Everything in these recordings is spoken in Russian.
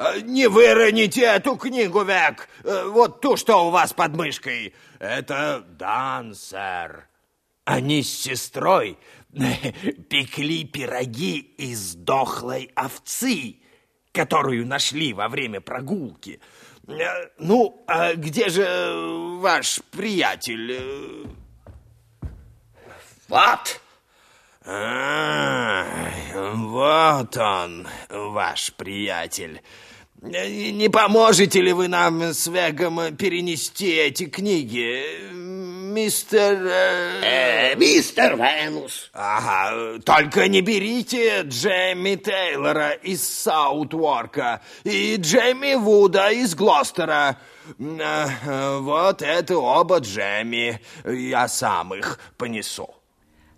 Э, не выроните эту книгу, Век. Э, вот ту, что у вас под мышкой. Это Дан, сэр. Они с сестрой пекли пироги из дохлой овцы, которую нашли во время прогулки. Э, ну, а где же ваш приятель? Вот. А, вот он, ваш приятель. Не поможете ли вы нам с Вегом перенести эти книги, мистер... Э, мистер Венус. Ага, только не берите Джейми Тейлора из Саутворка и Джейми Вуда из Глостера. Э, вот это оба Джейми, я сам их понесу.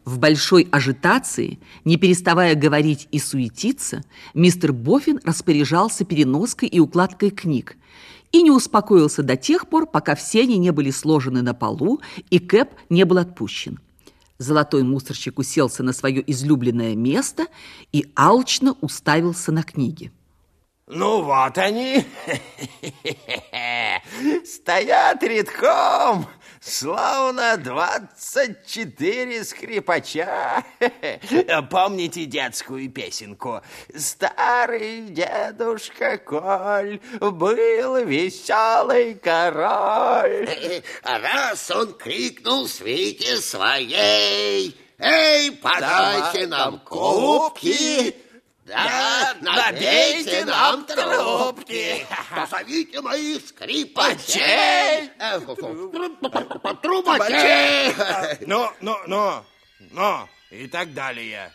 В большой ажитации, не переставая говорить и суетиться, мистер Боффин распоряжался переноской и укладкой книг и не успокоился до тех пор, пока все они не были сложены на полу и Кэп не был отпущен. Золотой мусорщик уселся на свое излюбленное место и алчно уставился на книги. Ну вот они, стоят редком, словно двадцать четыре скрипача. Помните детскую песенку? Старый дедушка Коль был веселый король. Раз он крикнул свите своей, Эй, подайте нам кубки, да, набейте нам трубки. Позовите моих скрипачей. Трубачей. Ну, ну, ну, ну, и так далее.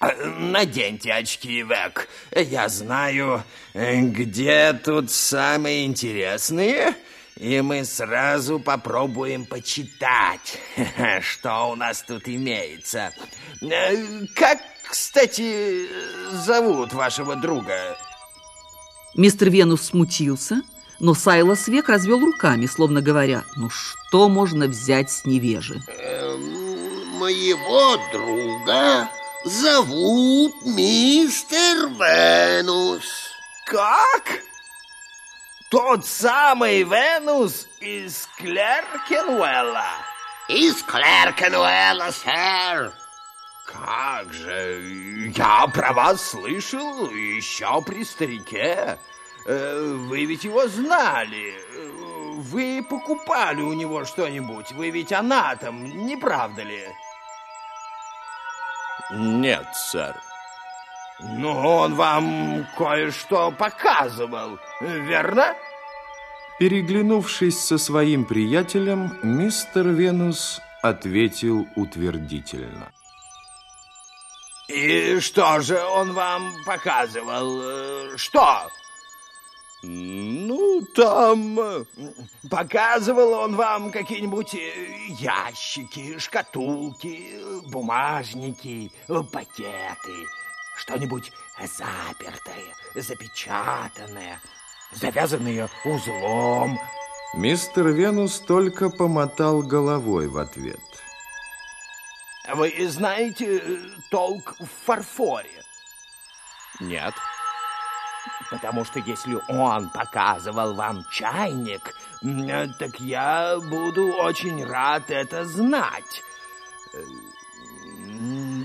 Наденьте очки, Век. Я знаю, где тут самые интересные, и мы сразу попробуем почитать, что у нас тут имеется. Как кстати, зовут вашего друга? Мистер Венус смутился, но Сайлас Век развел руками, словно говоря, ну что можно взять с невежи? Эм, моего друга зовут мистер Венус. Как? Тот самый Венус из Клеркенуэлла? Из Клеркенуэлла, сэр. Как же, я про вас слышал еще при старике. Э, вы ведь его знали. Вы покупали у него что-нибудь. Вы ведь анатом, не правда ли? Нет, сэр. Ну, он вам кое-что показывал, верно? Переглянувшись со своим приятелем, мистер Венус ответил утвердительно. И что же он вам показывал? Что? Ну, там... Показывал он вам какие-нибудь ящики, шкатулки, бумажники, пакеты, что-нибудь запертое, запечатанное, завязанное узлом. Мистер Венус только помотал головой в ответ. Вы знаете э, толк в фарфоре? Нет. Потому что если он показывал вам чайник, э, так я буду очень рад это знать. Э,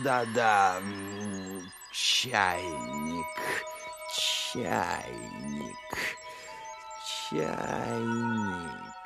да-да, чайник, чайник, чайник.